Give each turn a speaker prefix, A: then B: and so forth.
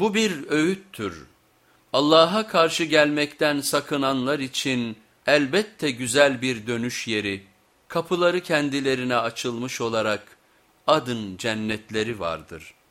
A: Bu bir öğüttür. Allah'a karşı gelmekten sakınanlar için elbette güzel bir dönüş yeri, kapıları kendilerine açılmış olarak adın cennetleri vardır.''